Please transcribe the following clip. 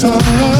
time